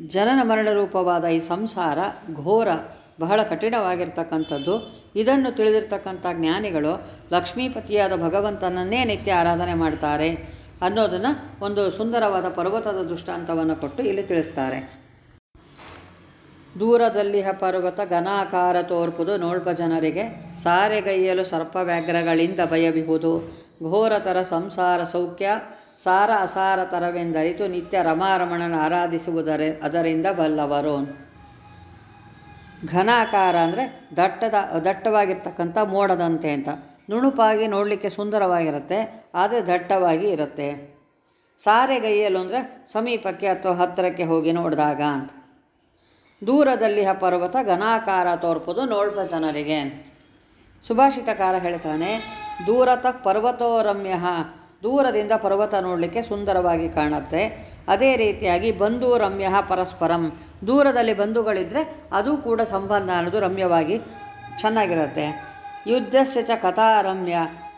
ಜನನ ಮರಣ ರೂಪವಾದ ಈ ಸಂಸಾರ ಘೋರ, ಬಹಳ ಕಠಿಣವಾಗಿರ್ತಕ್ಕಂಥದ್ದು. ಇದನ್ನು ತಿಳಿದಿರ್ತಕ್ಕಂಥ ಜ್ಞಾನಿಗಳು ಲಕ್ಷ್ಮೀಪತಿಯಾದ ಭಗವಂತನನ್ನೇ ನಿತ್ಯ ಆರಾಧನೆ ಮಾಡ್ತಾರೆ ಅನ್ನೋದನ್ನು ಒಂದು ಸುಂದರವಾದ ಪರ್ವತದ ದೃಷ್ಟಾಂತವನ್ನು ಕೊಟ್ಟು ಇಲ್ಲಿ ತಿಳಿಸ್ತಾರೆ. ದೂರದಲ್ಲಿಹ ಪರ್ವತ ಘನಾಕಾರ ತೋರ್ಪುದು ನೋಳ್ಪ ಜನರಿಗೆ ಸಾರೆಗೈಯಲು ಸರ್ಪವ್ಯಾಘ್ರಗಳಿಂದ ಭಯವಿಹುದು ಘೋರತರ ಸಂಸಾರ ಸೌಖ್ಯ, ಸಾರ ಅಸಾರ ತರವೆಂದರಿತು ನಿತ್ಯ ರಮಾರಮಣನ ಆರಾಧಿಸುವುದರ ಅದರಿಂದ ಬಲ್ಲವರು. ಘನಾಕಾರ ಅಂದರೆ ದಟ್ಟದ, ದಟ್ಟವಾಗಿರ್ತಕ್ಕಂಥ ಮೋಡದಂತೆ ಅಂತ. ನುಣುಪಾಗಿ ನೋಡಲಿಕ್ಕೆ ಸುಂದರವಾಗಿರುತ್ತೆ, ಆದರೆ ದಟ್ಟವಾಗಿ ಇರುತ್ತೆ. ಸಾರೆಗೈಯಲು ಅಂದರೆ ಸಮೀಪಕ್ಕೆ ಅಥವಾ ಹತ್ತಿರಕ್ಕೆ ಹೋಗಿ ನೋಡಿದಾಗ ಅಂತ. ದೂರದಲ್ಲಿ ಆ ಪರ್ವತ ಘನಾಕಾರ ತೋರ್ಪೋದು ನೋಡ್ಬ ಜನರಿಗೆ ಸುಭಾಷಿತಕಾರ ಹೇಳ್ತಾನೆ ದೂರತ ಪರ್ವತೋ ರಮ್ಯ ದೂರದಿಂದ ಪರ್ವತ ನೋಡಲಿಕ್ಕೆ ಸುಂದರವಾಗಿ ಕಾಣುತ್ತೆ. ಅದೇ ರೀತಿಯಾಗಿ ಬಂಧು ರಮ್ಯ ಪರಸ್ಪರಂ. ದೂರದಲ್ಲಿ ಬಂಧುಗಳಿದ್ದರೆ ಅದು ಕೂಡ ಸಂಬಂಧ ಅನ್ನೋದು ರಮ್ಯವಾಗಿ ಚೆನ್ನಾಗಿರುತ್ತೆ. ಯುದ್ಧಸ್ಯ ಚ ಕಥಾ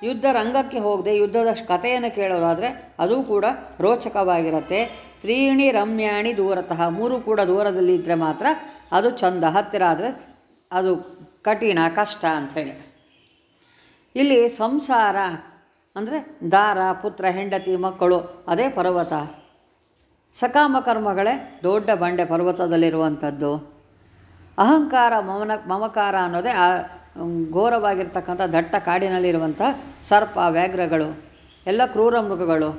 ಯುದ್ಧ ರಂಗಕ್ಕೆ ಹೋಗದೆ ಯುದ್ಧದ ಕಥೆಯನ್ನು ಕೇಳೋದಾದರೆ ಅದು ಕೂಡ ರೋಚಕವಾಗಿರುತ್ತೆ. ತ್ರೀಣಿ ರಮ್ಯಾಣಿ ದೂರತಃ. ಮೂರು ಕೂಡ ದೂರದಲ್ಲಿ ಇದ್ದರೆ ಮಾತ್ರ ಅದು ಚಂದ. ಹತ್ತಿರ ಆದರೆ ಅದು ಕಠಿಣ, ಕಷ್ಟ ಅಂಥೇಳಿ. ಇಲ್ಲಿ ಸಂಸಾರ, ಅಂದರೆ ದಾರ, ಪುತ್ರ, ಹೆಂಡತಿ, ಮಕ್ಕಳು, ಅದೇ ಪರ್ವತ. ಸಕಾಮ ಕರ್ಮಗಳೇ ದೊಡ್ಡ ಬಂಡೆ ಪರ್ವತದಲ್ಲಿರುವಂಥದ್ದು. ಅಹಂಕಾರ, ಮಮನ, ಮಮಕಾರ ಅನ್ನೋದೇ ಆ ಘೋರವಾಗಿರ್ತಕ್ಕಂಥ ದಟ್ಟ ಕಾಡಿನಲ್ಲಿರುವಂಥ ಸರ್ಪ, ವ್ಯಾಘ್ರಗಳು, ಎಲ್ಲ ಕ್ರೂರ ಮೃಗಗಳು.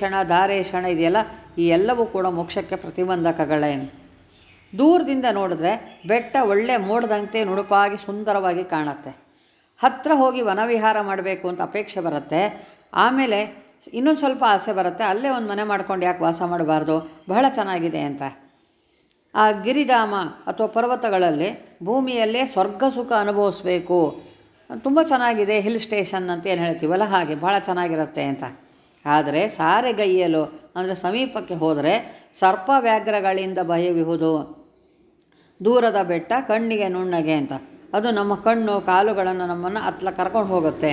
ಷಣ ಧಾರೇ ಷಣ ಇದೆಯಲ್ಲ, ಈ ಎಲ್ಲವೂ ಕೂಡ ಮೋಕ್ಷಕ್ಕೆ ಪ್ರತಿಬಂಧಕಗಳೇ. ದೂರದಿಂದ ನೋಡಿದ್ರೆ ಬೆಟ್ಟ ಒಳ್ಳೆ ಮೋಡದಂತೆ ನುಣುಪಾಗಿ ಸುಂದರವಾಗಿ ಕಾಣುತ್ತೆ. ಹತ್ತಿರ ಹೋಗಿ ವನವಿಹಾರ ಮಾಡಬೇಕು ಅಂತ ಅಪೇಕ್ಷೆ ಬರುತ್ತೆ. ಆಮೇಲೆ ಇನ್ನೊಂದು ಸ್ವಲ್ಪ ಆಸೆ ಬರುತ್ತೆ. ಅಲ್ಲೇ ಒಂದು ಮನೆ ಮಾಡ್ಕೊಂಡು ಯಾಕೆ ವಾಸ ಮಾಡಬಾರ್ದು? ಬಹಳ ಚೆನ್ನಾಗಿದೆ ಅಂತ. ಆ ಗಿರಿಧಾಮ ಅಥವಾ ಪರ್ವತಗಳಲ್ಲಿ ಭೂಮಿಯಲ್ಲೇ ಸ್ವರ್ಗ ಸುಖ ಅನುಭವಿಸ್ಬೇಕು. ತುಂಬ ಚೆನ್ನಾಗಿದೆ ಹಿಲ್ ಸ್ಟೇಷನ್ ಅಂತ ಏನು ಹೇಳ್ತೀವಲ್ಲ ಹಾಗೆ ಭಾಳ ಚೆನ್ನಾಗಿರುತ್ತೆ ಅಂತ. ಆದರೆ ಸಾರೆಗೈಯಲು ಅಂದರೆ ಸಮೀಪಕ್ಕೆ ಹೋದರೆ ಸರ್ಪ ವ್ಯಾಘ್ರಗಳಿಂದ ಭಯವಿಹುದು ದೂರದ ಬೆಟ್ಟ, ಕಣ್ಣಿಗೆ ನುಣ್ಣಗೆ ಅಂತ. ಅದು ನಮ್ಮ ಕಣ್ಣು, ಕಾಲುಗಳನ್ನು ನಮ್ಮನ್ನು ಹತ್ತಲ ಕರ್ಕೊಂಡು ಹೋಗುತ್ತೆ.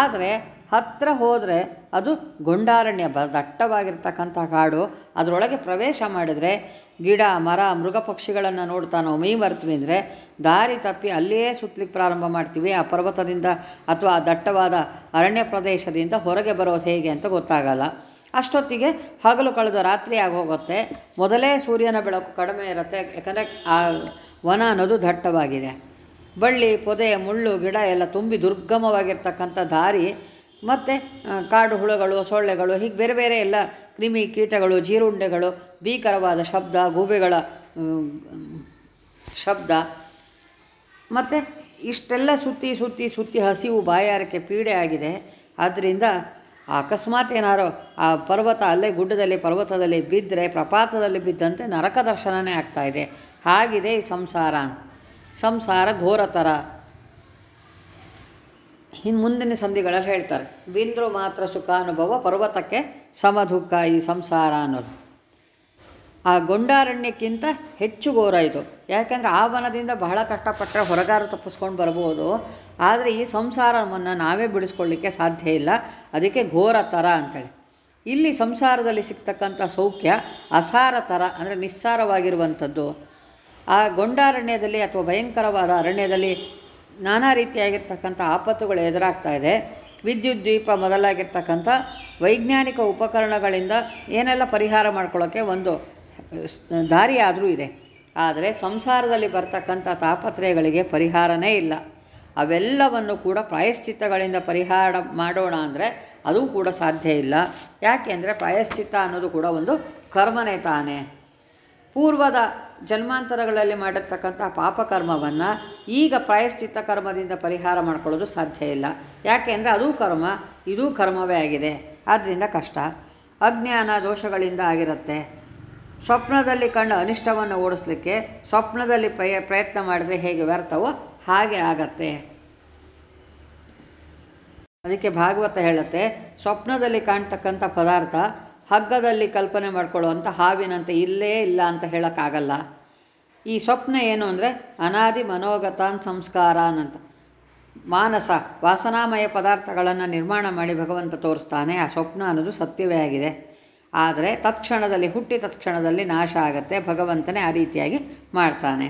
ಆದರೆ ಹತ್ತಿರ ಹೋದರೆ ಅದು ಗೊಂಡಾರಣ್ಯ, ಬ ದಟ್ಟವಾಗಿರ್ತಕ್ಕಂಥ ಕಾಡು. ಅದರೊಳಗೆ ಪ್ರವೇಶ ಮಾಡಿದರೆ ಗಿಡ, ಮರ, ಮೃಗ ಪಕ್ಷಿಗಳನ್ನು ನೋಡ್ತಾ ನಾವು ಮೈ ಮರ್ತೀವಿ ಅಂದರೆ ದಾರಿ ತಪ್ಪಿ ಅಲ್ಲಿಯೇ ಸುತ್ತಲಿಕ್ಕೆ ಪ್ರಾರಂಭ ಮಾಡ್ತೀವಿ. ಆ ಪರ್ವತದಿಂದ ಅಥವಾ ಆ ದಟ್ಟವಾದ ಅರಣ್ಯ ಪ್ರದೇಶದಿಂದ ಹೊರಗೆ ಬರೋದು ಹೇಗೆ ಅಂತ ಗೊತ್ತಾಗಲ್ಲ. ಅಷ್ಟೊತ್ತಿಗೆ ಹಗಲು ಕಳೆದು ರಾತ್ರಿ ಆಗೋಗುತ್ತೆ. ಮೊದಲೇ ಸೂರ್ಯನ ಬೆಳಕು ಕಡಿಮೆ ಇರುತ್ತೆ. ಯಾಕಂದರೆ ಆ ವನ ಅನ್ನೋದು ದಟ್ಟವಾಗಿದೆ. ಬಳ್ಳಿ, ಪೊದೆ, ಮುಳ್ಳು, ಗಿಡ ಎಲ್ಲ ತುಂಬಿ ದುರ್ಗಮವಾಗಿರ್ತಕ್ಕಂಥ ದಾರಿ ಮತ್ತು ಕಾಡು ಹುಳುಗಳು, ಸೊಳ್ಳೆಗಳು, ಹೀಗೆ ಬೇರೆ ಬೇರೆ ಎಲ್ಲ ಕ್ರಿಮಿ ಕೀಟಗಳು, ಜೀರುಂಡೆಗಳು, ಭೀಕರವಾದ ಶಬ್ದ, ಗೂಬೆಗಳ ಶಬ್ದ. ಮತ್ತು ಇಷ್ಟೆಲ್ಲ ಸುತ್ತಿ ಸುತ್ತಿ ಸುತ್ತಿ ಹಸಿವು ಬಾಯಾರಕ್ಕೆ ಪೀಡೆ ಆಗಿದೆ. ಆದ್ದರಿಂದ ಅಕಸ್ಮಾತ್ ಏನಾರು ಆ ಪರ್ವತ ಅಲ್ಲೇ ಗುಡ್ಡದಲ್ಲಿ, ಪರ್ವತದಲ್ಲಿ ಬಿದ್ದರೆ ಪ್ರಪಾತದಲ್ಲಿ ಬಿದ್ದಂತೆ ನರಕ ದರ್ಶನವೇ ಆಗ್ತಾಯಿದೆ ಹಾಗಿದೆ ಈ ಸಂಸಾರ. ಸಂಸಾರ ಘೋರತರ ಇನ್ನು ಮುಂದಿನ ಸಂಧಿಗಳಲ್ಲಿ ಹೇಳ್ತಾರೆ, ಬಿಂದ್ರು ಮಾತ್ರ ಸುಖ ಅನುಭವ, ಪರ್ವತಕ್ಕೆ ಸಮ ದುಃಖ ಈ ಸಂಸಾರ ಅನ್ನೋದು. ಆ ಗೊಂಡಾರಣ್ಯಕ್ಕಿಂತ ಹೆಚ್ಚು ಘೋರ ಇದು. ಯಾಕೆಂದರೆ ಆ ವನದಿಂದ ಬಹಳ ಕಷ್ಟಪಟ್ಟರೆ ಹೊರಗಾರು ತಪ್ಪಿಸ್ಕೊಂಡು ಬರ್ಬೋದು. ಆದರೆ ಈ ಸಂಸಾರವನ್ನು ನಾವೇ ಬಿಡಿಸ್ಕೊಳ್ಳಿಕ್ಕೆ ಸಾಧ್ಯ ಇಲ್ಲ. ಅದಕ್ಕೆ ಘೋರ ಥರ ಅಂಥೇಳಿ ಇಲ್ಲಿ ಸಂಸಾರದಲ್ಲಿ ಸಿಗ್ತಕ್ಕಂಥ ಸೌಖ್ಯ ಅಸಾರ ಥರ ಅಂದರೆ ನಿಸ್ಸಾರವಾಗಿರುವಂಥದ್ದು. ಆ ಗೊಂಡಾರಣ್ಯದಲ್ಲಿ ಅಥವಾ ಭಯಂಕರವಾದ ಅರಣ್ಯದಲ್ಲಿ ನಾನಾ ರೀತಿಯಾಗಿರ್ತಕ್ಕಂಥ ಆಪತ್ತುಗಳು ಎದುರಾಗ್ತಾ ಇದೆ. ವಿದ್ಯುತ್ ದ್ವೀಪ ಮೊದಲಾಗಿರ್ತಕ್ಕಂಥ ವೈಜ್ಞಾನಿಕ ಉಪಕರಣಗಳಿಂದ ಏನೆಲ್ಲ ಪರಿಹಾರ ಮಾಡ್ಕೊಳ್ಳೋಕ್ಕೆ ಒಂದು ದಾರಿ ಆದರೂ ಇದೆ. ಆದರೆ ಸಂಸಾರದಲ್ಲಿ ಬರ್ತಕ್ಕಂಥ ತಾಪತ್ರಯಗಳಿಗೆ ಪರಿಹಾರನೇ ಇಲ್ಲ. ಅವೆಲ್ಲವನ್ನು ಕೂಡ ಪ್ರಾಯಶ್ಚಿತ್ತಗಳಿಂದ ಪರಿಹಾರ ಮಾಡೋಣ ಅಂದರೆ ಅದು ಕೂಡ ಸಾಧ್ಯ ಇಲ್ಲ. ಯಾಕೆಂದರೆ ಪ್ರಾಯಶ್ಚಿತ್ತ ಅನ್ನೋದು ಕೂಡ ಒಂದು ಕರ್ಮನೇ ತಾನೇ. ಪೂರ್ವದ ಜನ್ಮಾಂತರಗಳಲ್ಲಿ ಮಾಡಿರ್ತಕ್ಕಂಥ ಪಾಪಕರ್ಮವನ್ನು ಈಗ ಪ್ರಾಯಶ್ಚಿತ್ತ ಕರ್ಮದಿಂದ ಪರಿಹಾರ ಮಾಡ್ಕೊಳ್ಳೋದು ಸಾಧ್ಯ ಇಲ್ಲ. ಯಾಕೆಂದರೆ ಅದೂ ಕರ್ಮ, ಇದೂ ಕರ್ಮವೇ ಆಗಿದೆ. ಆದ್ದರಿಂದ ಕಷ್ಟ. ಅಜ್ಞಾನ ದೋಷಗಳಿಂದ ಆಗಿರುತ್ತೆ. ಸ್ವಪ್ನದಲ್ಲಿ ಕಂಡು ಅನಿಷ್ಟವನ್ನು ಓಡಿಸ್ಲಿಕ್ಕೆ ಸ್ವಪ್ನದಲ್ಲಿ ಪ್ರಯ, ಪ್ರಯತ್ನ ಮಾಡಿದರೆ ಹೇಗೆ ವ್ಯರ್ಥವೋ ಹಾಗೆ ಆಗತ್ತೆ. ಅದಕ್ಕೆ ಭಾಗವತ ಹೇಳುತ್ತೆ, ಸ್ವಪ್ನದಲ್ಲಿ ಕಾಣ್ತಕ್ಕಂಥ ಪದಾರ್ಥ ಹಗ್ಗದಲ್ಲಿ ಕಲ್ಪನೆ ಮಾಡ್ಕೊಳ್ಳುವಂಥ ಹಾವಿನಂತೆ ಇಲ್ಲೇ ಇಲ್ಲ ಅಂತ ಹೇಳೋಕ್ಕಾಗಲ್ಲ. ಈ ಸ್ವಪ್ನ ಏನು ಅಂದರೆ ಅನಾದಿ ಮನೋಗತಾನ್ ಸಂಸ್ಕಾರಾನ್ ಅಂತ ಮಾನಸ, ವಾಸನಾಮಯ ಪದಾರ್ಥಗಳನ್ನು ನಿರ್ಮಾಣ ಮಾಡಿ ಭಗವಂತ ತೋರಿಸ್ತಾನೆ. ಆ ಸ್ವಪ್ನ ಅನ್ನೋದು ಸತ್ಯವೇ ಆಗಿದೆ. ಆದರೆ ತತ್ಕ್ಷಣದಲ್ಲಿ, ಹುಟ್ಟಿ ತತ್ಕ್ಷಣದಲ್ಲಿ ನಾಶ ಆಗತ್ತೆ. ಭಗವಂತನೇ ಆ ರೀತಿಯಾಗಿ ಮಾಡ್ತಾನೆ.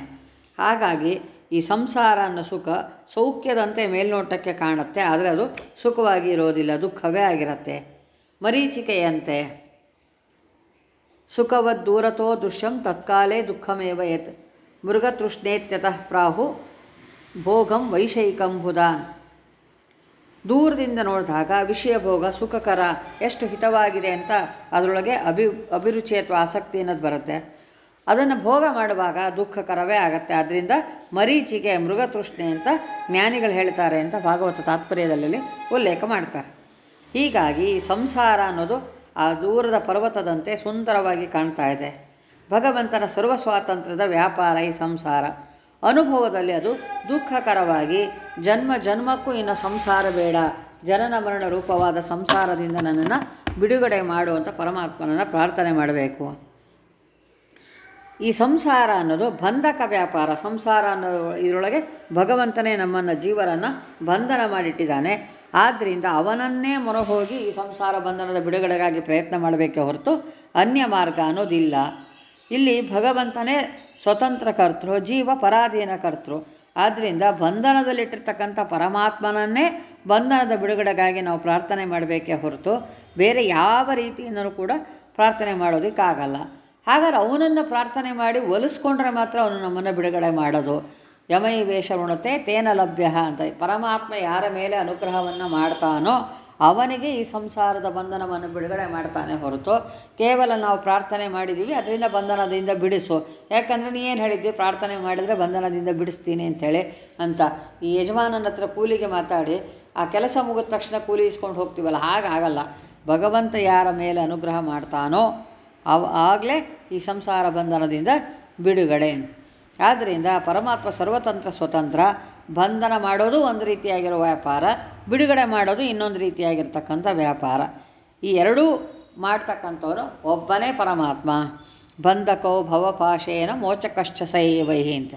ಹಾಗಾಗಿ ಈ ಸಂಸಾರ ಅನ್ನೋ ಸುಖ ಸೌಖ್ಯದಂತೆ ಮೇಲ್ನೋಟಕ್ಕೆ ಕಾಣುತ್ತೆ. ಆದರೆ ಅದು ಸುಖವಾಗಿ ಇರೋದಿಲ್ಲ, ದುಃಖವೇ ಆಗಿರುತ್ತೆ. ಮರೀಚಿಕೆಯಂತೆ. ಸುಖವದ್ ದೂರತೋ ದೃಶ್ಯಂ ತತ್ಕಾಲೇ ದುಃಖಮೇವ ಯತ್. ಮೃಗತೃಷ್ಣೇತ್ಯತಃ ಪ್ರಾಹು, ಭೋಗಂ ವೈಷಯಿಕಂ ಹುದ. ದೂರದಿಂದ ನೋಡಿದಾಗ ವಿಷಯ ಭೋಗ ಸುಖಕರ, ಎಷ್ಟು ಹಿತವಾಗಿದೆ ಅಂತ ಅದರೊಳಗೆ ಅಭಿ, ಅಭಿರುಚಿ ಅಥವಾ ಆಸಕ್ತಿ ಅನ್ನೋದು ಬರುತ್ತೆ. ಅದನ್ನು ಭೋಗ ಮಾಡುವಾಗ ದುಃಖಕರವೇ ಆಗುತ್ತೆ. ಆದ್ದರಿಂದ ಮರೀಚಿಗೆ ಮೃಗತೃಷ್ಣೆ ಅಂತ ಜ್ಞಾನಿಗಳು ಹೇಳ್ತಾರೆ ಅಂತ ಭಾಗವತ ತಾತ್ಪರ್ಯದಲ್ಲಿ ಉಲ್ಲೇಖ ಮಾಡ್ತಾರೆ. ಹೀಗಾಗಿ ಸಂಸಾರ ಅನ್ನೋದು ಆ ದೂರದ ಪರ್ವತದಂತೆ ಸುಂದರವಾಗಿ ಕಾಣ್ತಾ ಇದೆ. ಭಗವಂತನ ಸರ್ವ ಸ್ವಾತಂತ್ರ್ಯದ ವ್ಯಾಪಾರ ಈ ಸಂಸಾರ. ಅನುಭವದಲ್ಲಿ ಅದು ದುಃಖಕರವಾಗಿ ಜನ್ಮ ಜನ್ಮಕ್ಕೂ ಇನ್ನು ಸಂಸಾರ ಬೇಡ. ಜನನ ಮರಣ ರೂಪವಾದ ಸಂಸಾರದಿಂದ ನನ್ನನ್ನು ಬಿಡುಗಡೆ ಮಾಡುವಂಥ ಪರಮಾತ್ಮನನ್ನು ಪ್ರಾರ್ಥನೆ ಮಾಡಬೇಕು. ಈ ಸಂಸಾರ ಅನ್ನೋದು ಬಂಧಕ ವ್ಯಾಪಾರ. ಸಂಸಾರ ಅನ್ನೋ ಇದರೊಳಗೆ ಭಗವಂತನೇ ನಮ್ಮನ್ನು ಜೀವರನ್ನು ಬಂಧನ ಮಾಡಿಟ್ಟಿದ್ದಾನೆ. ಆದ್ದರಿಂದ ಅವನನ್ನೇ ಮೊರಹೋಗಿ ಈ ಸಂಸಾರ ಬಂಧನದ ಬಿಡುಗಡೆಗಾಗಿ ಪ್ರಯತ್ನ ಮಾಡಬೇಕೇ ಹೊರತು ಅನ್ಯ ಮಾರ್ಗ ಅನ್ನೋದಿಲ್ಲ. ಇಲ್ಲಿ ಭಗವಂತನೇ ಸ್ವತಂತ್ರ ಕರ್ತೃ, ಜೀವ ಪರಾಧೀನ ಕರ್ತೃ. ಆದ್ದರಿಂದ ಬಂಧನದಲ್ಲಿಟ್ಟಿರ್ತಕ್ಕಂಥ ಪರಮಾತ್ಮನನ್ನೇ ಬಂಧನದ ಬಿಡುಗಡೆಗಾಗಿ ನಾವು ಪ್ರಾರ್ಥನೆ ಮಾಡಬೇಕೇ ಹೊರತು ಬೇರೆ ಯಾವ ರೀತಿಯಿಂದಲೂ ಕೂಡ ಪ್ರಾರ್ಥನೆ ಮಾಡೋದಕ್ಕಾಗಲ್ಲ. ಹಾಗಾದ್ರೆ ಅವನನ್ನು ಪ್ರಾರ್ಥನೆ ಮಾಡಿ ಒಲಿಸ್ಕೊಂಡ್ರೆ ಮಾತ್ರ ಅವನು ನಮ್ಮನ್ನು ಬಿಡುಗಡೆ ಮಾಡೋದು. ಯಮೈ ವೇಷ ಉಣತೆ ತೇನ ಲಭ್ಯ ಅಂತ. ಪರಮಾತ್ಮ ಯಾರ ಮೇಲೆ ಅನುಗ್ರಹವನ್ನು ಮಾಡ್ತಾನೋ ಅವನಿಗೆ ಈ ಸಂಸಾರದ ಬಂಧನವನ್ನು ಬಿಡುಗಡೆ ಮಾಡ್ತಾನೆ ಹೊರತು ಕೇವಲ ನಾವು ಪ್ರಾರ್ಥನೆ ಮಾಡಿದ್ದೀವಿ, ಅದರಿಂದ ಬಂಧನದಿಂದ ಬಿಡಿಸು. ಯಾಕಂದರೆ ನೀ ಏನು ಹೇಳಿದ್ದಿ? ಪ್ರಾರ್ಥನೆ ಮಾಡಿದರೆ ಬಂಧನದಿಂದ ಬಿಡಿಸ್ತೀನಿ ಅಂತೇಳಿ ಅಂತ. ಈ ಯಜಮಾನನ ಹತ್ರ ಕೂಲಿಗೆ ಮಾತಾಡಿ, ಆ ಕೆಲಸ ಮುಗಿದ ತಕ್ಷಣ ಕೂಲಿ ಇಸ್ಕೊಂಡು ಹೋಗ್ತೀವಲ್ಲ ಹಾಗಾಗಲ್ಲ ಭಗವಂತ ಯಾರ ಮೇಲೆ ಅನುಗ್ರಹ ಮಾಡ್ತಾನೋ ಅವ ಆಗಲೇ ಈ ಸಂಸಾರ ಬಂಧನದಿಂದ ಬಿಡುಗಡೆ. ಆದ್ದರಿಂದ ಪರಮಾತ್ಮ ಸರ್ವತಂತ್ರ ಸ್ವತಂತ್ರ, ಬಂಧನ ಮಾಡೋದು ಒಂದು ರೀತಿಯಾಗಿರೋ ವ್ಯಾಪಾರ, ಬಿಡುಗಡೆ ಮಾಡೋದು ಇನ್ನೊಂದು ರೀತಿಯಾಗಿರ್ತಕ್ಕಂಥ ವ್ಯಾಪಾರ. ಈ ಎರಡೂ ಮಾಡ್ತಕ್ಕಂಥವನು ಒಬ್ಬನೇ ಪರಮಾತ್ಮ. ಬಂಧಕೋ ಭವಪಾಶೇನ ಮೋಚಕಶ್ಚ ಸೈವೈಹಿ ಅಂತ.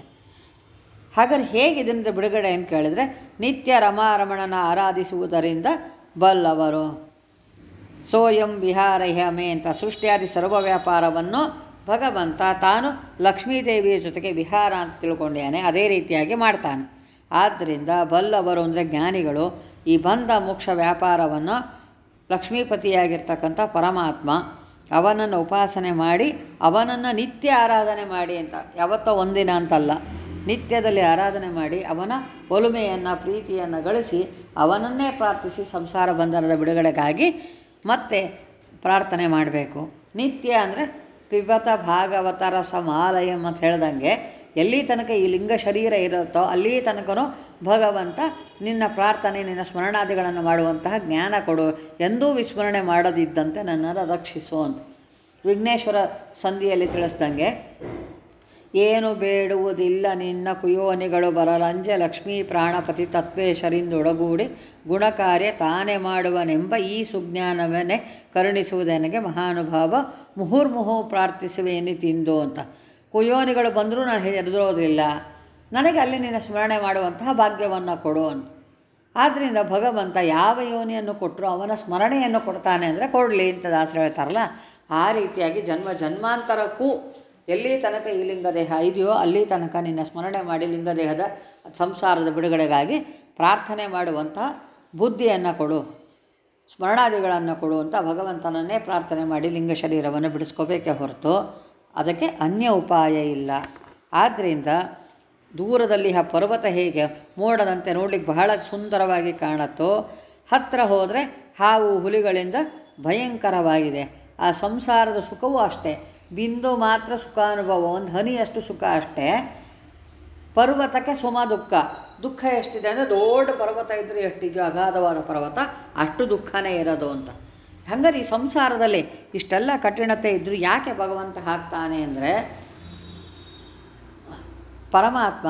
ಹಾಗಾದ್ರೆ ಹೇಗೆ ಇದರಿಂದ ಬಿಡುಗಡೆ ಅಂತ ಕೇಳಿದ್ರೆ, ನಿತ್ಯ ರಮಾರಮಣನ ಆರಾಧಿಸುವುದರಿಂದ ಬಲ್ಲವರು. ಸೋಯಂ ವಿಹಾರಹ್ಯಮೆ ಅಂತ ಸೃಷ್ಟಿಯಾದಿ ಸರ್ವ ವ್ಯಾಪಾರವನ್ನು ಭಗವಂತ ತಾನು ಲಕ್ಷ್ಮೀದೇವಿಯ ಜೊತೆಗೆ ವಿಹಾರ ಅಂತ ತಿಳ್ಕೊಂಡಿದ್ದಾನೆ, ಅದೇ ರೀತಿಯಾಗಿ ಮಾಡ್ತಾನೆ. ಆದ್ದರಿಂದ ಬಲ್ಲವರು ಅಂದರೆ ಜ್ಞಾನಿಗಳು ಈ ಬಂಧ ಮೋಕ್ಷ ವ್ಯಾಪಾರವನ್ನು ಲಕ್ಷ್ಮೀಪತಿಯಾಗಿರ್ತಕ್ಕಂಥ ಪರಮಾತ್ಮ ಅವನನ್ನು ಉಪಾಸನೆ ಮಾಡಿ, ಅವನನ್ನು ನಿತ್ಯ ಆರಾಧನೆ ಮಾಡಿ ಅಂತ. ಯಾವತ್ತೋ ಒಂದಿನ ಅಂತಲ್ಲ. ನಿತ್ಯದಲ್ಲಿ ಆರಾಧನೆ ಮಾಡಿ ಅವನ ಒಲುಮೆಯನ್ನು, ಪ್ರೀತಿಯನ್ನು ಗಳಿಸಿ ಅವನನ್ನೇ ಪ್ರಾರ್ಥಿಸಿ ಸಂಸಾರ ಬಂಧನದ ಬಿಡುಗಡೆಗಾಗಿ ಮತ್ತೆ ಪ್ರಾರ್ಥನೆ ಮಾಡಬೇಕು. ನಿತ್ಯ ಅಂದರೆ ಪಿಬತ ಭಾಗವತರ ಸಮಾಲಯಂ ಅಂತ ಹೇಳ್ದಂಗೆ ಎಲ್ಲಿ ತನಕ ಈ ಲಿಂಗ ಶರೀರ ಇರುತ್ತೋ ಅಲ್ಲಿ ತನಕನೂ ಭಗವಂತ ನಿನ್ನ ಪ್ರಾರ್ಥನೆ, ನಿನ್ನ ಸ್ಮರಣಾದಿಗಳನ್ನು ಮಾಡುವಂತಹ ಜ್ಞಾನ ಕೊಡು ಎಂದೂ ವಿಸ್ಮರಣೆ ಮಾಡದಿದ್ದಂತೆ ನನ್ನನ್ನು ರಕ್ಷಿಸು ಅಂತ ವಿಘ್ನೇಶ್ವರ ಸಂಧಿಯಲ್ಲಿ ತಿಳಿಸ್ದಂಗೆ ಏನು ಬೇಡುವುದಿಲ್ಲ. ನಿನ್ನ ಕುಯೋನಿಗಳು ಬರಲಂಜೆ ಲಕ್ಷ್ಮೀ ಪ್ರಾಣಪತಿ ತತ್ವೇಶರಿಂದೊಡಗೂಡಿ ಗುಣಕಾರ್ಯ ತಾನೇ ಮಾಡುವನೆಂಬ ಈ ಸುಜ್ಞಾನವನ್ನೇ ಕರುಣಿಸುವುದನಗೆ ಮಹಾನುಭಾವ, ಮುಹುರ್ಮುಹು ಪ್ರಾರ್ಥಿಸುವೇನಿ ತಿಂದು ಅಂತ. ಕುಯೋನಿಗಳು ಬಂದರೂ ನಾನು ಹೆದರೋದಿಲ್ಲ. ನನಗೆ ಅಲ್ಲಿ ನಿನ್ನ ಸ್ಮರಣೆ ಮಾಡುವಂತಹ ಭಾಗ್ಯವನ್ನು ಕೊಡು ಅಂತ. ಆದ್ದರಿಂದ ಭಗವಂತ ಯಾವ ಯೋನಿಯನ್ನು ಕೊಟ್ಟರು ಅವನ ಸ್ಮರಣೆಯನ್ನು ಕೊಡ್ತಾನೆ ಅಂದರೆ ಕೊಡಲಿ ಅಂತ ದಾಸರು ಹೇಳ್ತಾರಲ್ಲ. ಆ ರೀತಿಯಾಗಿ ಜನ್ಮ ಜನ್ಮಾಂತರಕ್ಕೂ ಎಲ್ಲಿ ತನಕ ಈ ಲಿಂಗದೇಹ ಇದೆಯೋ ಅಲ್ಲಿ ತನಕ ನಿನ್ನ ಸ್ಮರಣೆ ಮಾಡಿ ಲಿಂಗದೇಹದ ಸಂಸಾರದ ಬಿಡುಗಡೆಗಾಗಿ ಪ್ರಾರ್ಥನೆ ಮಾಡುವಂತಹ ಬುದ್ಧಿಯನ್ನು ಕೊಡು. ಸ್ಮರಣಾದಿಗಳನ್ನು ಕೊಡು ಅಂತ ಭಗವಂತನನ್ನೇ ಪ್ರಾರ್ಥನೆ ಮಾಡಿ ಲಿಂಗ ಶರೀರವನ್ನು ಬಿಡಿಸ್ಕೋಬೇಕೇ ಹೊರತು ಅದಕ್ಕೆ ಅನ್ಯ ಉಪಾಯ ಇಲ್ಲ. ಆದ್ದರಿಂದ ದೂರದಲ್ಲಿ ಆ ಪರ್ವತ ಹೇಗೆ ಮೋಡದಂತೆ ನೋಡಲಿಕ್ಕೆ ಬಹಳ ಸುಂದರವಾಗಿ ಕಾಣುತ್ತೋ ಹತ್ತಿರ ಹೋದರೆ ಹಾವು ಹುಲಿಗಳಿಂದ ಭಯಂಕರವಾಗಿದೆ. ಆ ಸಂಸಾರದ ಸುಖವೂ ಅಷ್ಟೇ. ಬಿಂದು ಮಾತ್ರ ಸುಖಾನುಭವ ಒಂದು ಹನಿಯಷ್ಟು ಸುಖ ಅಷ್ಟೇ. ಪರ್ವತಕ್ಕೆ ಸುಮ ದುಃಖ. ದುಃಖ ಎಷ್ಟಿದೆ ಅಂದರೆ ದೊಡ್ಡ ಪರ್ವತ ಇದ್ದರೆ ಎಷ್ಟಿದೆಯೋ ಅಗಾಧವಾದ ಪರ್ವತ. ಅಷ್ಟು ದುಃಖನೇ ಇರೋದು ಅಂತ. ಹಂಗಾರೆ ಈ ಸಂಸಾರದಲ್ಲಿ ಇಷ್ಟೆಲ್ಲ ಕಠಿಣತೆ ಇದ್ದರೂ ಯಾಕೆ ಭಗವಂತ ಹಾಕ್ತಾನೆ ಅಂದರೆ ಪರಮಾತ್ಮ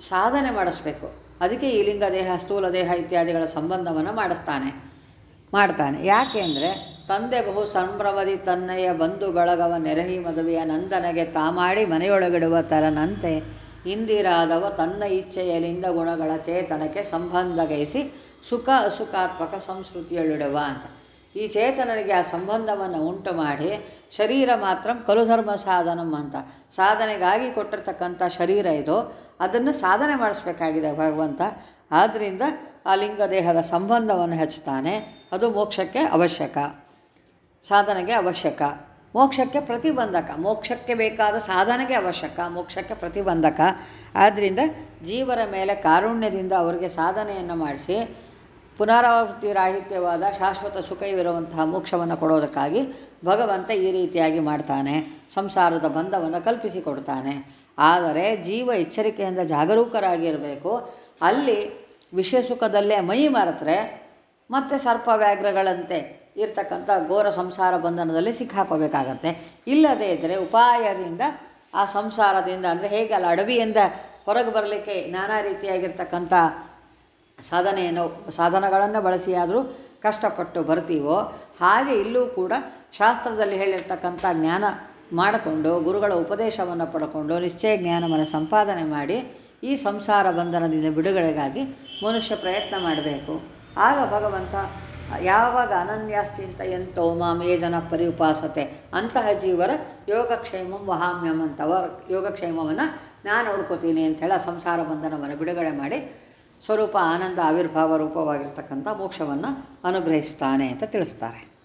ಸಾಧನೆ ಮಾಡಿಸ್ಬೇಕು. ಅದಕ್ಕೆ ಈ ಲಿಂಗ ದೇಹ ಸ್ಥೂಲ ದೇಹ ಇತ್ಯಾದಿಗಳ ಸಂಬಂಧವನ್ನು ಮಾಡಿಸ್ತಾನೆ. ಮಾಡ್ತಾನೆ. ಯಾಕೆ ಅಂದರೆ ತಂದೆ ಬಹು ಸಂಭ್ರಮದಿ ತನ್ನಯ್ಯ ಬಂಧು ಬಳಗವ ನೆರಹಿ ಮದುವೆಯ ನಂದನಗೆ ತಾಮಾಡಿ ಮನೆಯೊಳಗಿಡುವ ತರನಂತೆ ಇಂದಿರಾದವ ತನ್ನ ಇಚ್ಛೆಯಲಿಂದ ಗುಣಗಳ ಚೇತನಕ್ಕೆ ಸಂಬಂಧಗೈಸಿ ಸುಖ ಅಸುಖಾತ್ಮಕ ಸಂಸ್ಕೃತಿಯಲ್ಲಿಡುವ ಅಂತ. ಈ ಚೇತನರಿಗೆ ಆ ಸಂಬಂಧವನ್ನು ಉಂಟು ಮಾಡಿ ಶರೀರ ಮಾತ್ರ ಕಲುಧರ್ಮ ಸಾಧನಂ ಅಂತ. ಸಾಧನೆಗಾಗಿ ಕೊಟ್ಟಿರ್ತಕ್ಕಂಥ ಶರೀರ ಇದು. ಅದನ್ನು ಸಾಧನೆ ಮಾಡಿಸ್ಬೇಕಾಗಿದೆ ಭಗವಂತ. ಆದ್ದರಿಂದ ಆ ಲಿಂಗ ದೇಹದ ಸಂಬಂಧವನ್ನು ಹಚ್ತಾನೆ ಅದು ಮೋಕ್ಷಕ್ಕೆ ಅವಶ್ಯಕ. ಸಾಧನೆಗೆ ಅವಶ್ಯಕ. ಮೋಕ್ಷಕ್ಕೆ ಪ್ರತಿಬಂಧಕ. ಮೋಕ್ಷಕ್ಕೆ ಬೇಕಾದ ಸಾಧನೆಗೆ ಅವಶ್ಯಕ. ಮೋಕ್ಷಕ್ಕೆ ಪ್ರತಿಬಂಧಕ. ಆದ್ದರಿಂದ ಜೀವರ ಮೇಲೆ ಕಾರುಣ್ಯದಿಂದ ಅವರಿಗೆ ಸಾಧನೆಯನ್ನು ಮಾಡಿಸಿ ಪುನರಾವೃತ್ತಿ ರಾಹಿತ್ಯವಾದ ಶಾಶ್ವತ ಸುಖವಿರುವಂತಹ ಮೋಕ್ಷವನ್ನು ಕೊಡೋದಕ್ಕಾಗಿ ಭಗವಂತ ಈ ರೀತಿಯಾಗಿ ಮಾಡ್ತಾನೆ. ಸಂಸಾರದ ಬಂಧವನ್ನು ಕಲ್ಪಿಸಿಕೊಡ್ತಾನೆ. ಆದರೆ ಜೀವ ಎಚ್ಚರಿಕೆಯಿಂದ ಜಾಗರೂಕರಾಗಿರಬೇಕು. ಅಲ್ಲಿ ವಿಷಯ ಸುಖದಲ್ಲೇ ಮೈ ಮರೆತರೆ ಮತ್ತೆ ಸರ್ಪ ವ್ಯಾಘ್ರಗಳಂತೆ ಇರ್ತಕ್ಕಂಥ ಘೋರ ಸಂಸಾರ ಬಂಧನದಲ್ಲಿ ಸಿಕ್ಕಾಕೋಬೇಕಾಗತ್ತೆ. ಇಲ್ಲದೇ ಇದ್ದರೆ ಉಪಾಯದಿಂದ ಆ ಸಂಸಾರದಿಂದ ಅಂದರೆ ಹೇಗೆ ಅಲ್ಲ, ಅಡವಿಯಿಂದ ಹೊರಗೆ ಬರಲಿಕ್ಕೆ ನಾನಾ ರೀತಿಯಾಗಿರ್ತಕ್ಕಂಥ ಸಾಧನೆಯನ್ನು, ಸಾಧನಗಳನ್ನು ಬಳಸಿಯಾದರೂ ಕಷ್ಟಪಟ್ಟು ಬರ್ತೀವೋ, ಹಾಗೆ ಇಲ್ಲೂ ಕೂಡ ಶಾಸ್ತ್ರದಲ್ಲಿ ಹೇಳಿರ್ತಕ್ಕಂಥ ಜ್ಞಾನ ಮಾಡಿಕೊಂಡು, ಗುರುಗಳ ಉಪದೇಶವನ್ನು ಪಡ್ಕೊಂಡು, ನಿಶ್ಚಯ ಜ್ಞಾನವನ್ನು ಸಂಪಾದನೆ ಮಾಡಿ ಈ ಸಂಸಾರ ಬಂಧನದಿಂದ ಬಿಡುಗಡೆಗಾಗಿ ಮನುಷ್ಯ ಪ್ರಯತ್ನ ಮಾಡಬೇಕು. ಆಗ ಭಗವಂತ ಯಾವಾಗ ಅನನ್ಯಾಶ್ಚಿಂತೆಯಂತೋ ಎಂತೋ ಮಾಮೇ ಜನ ಪರಿಉಪಾಸತೆ ಅಂತಹ ಜೀವರ ಯೋಗಕ್ಷೇಮಂ ವಹಾಮ್ಯಂ ಅಂತ ಅವರ ಯೋಗಕ್ಷೇಮವನ್ನು ನಾನು ಹುಡ್ಕೋತೀನಿ ಅಂಥೇಳಿ ಆ ಸಂಸಾರ ಬಂಧನವನ್ನು ಬಿಡುಗಡೆ ಮಾಡಿ ಸ್ವರೂಪ ಆನಂದ ಆವಿರ್ಭಾವ ರೂಪವಾಗಿರ್ತಕ್ಕಂಥ ಮೋಕ್ಷವನ್ನು ಅನುಗ್ರಹಿಸ್ತಾನೆ ಅಂತ ತಿಳಿಸ್ತಾರೆ.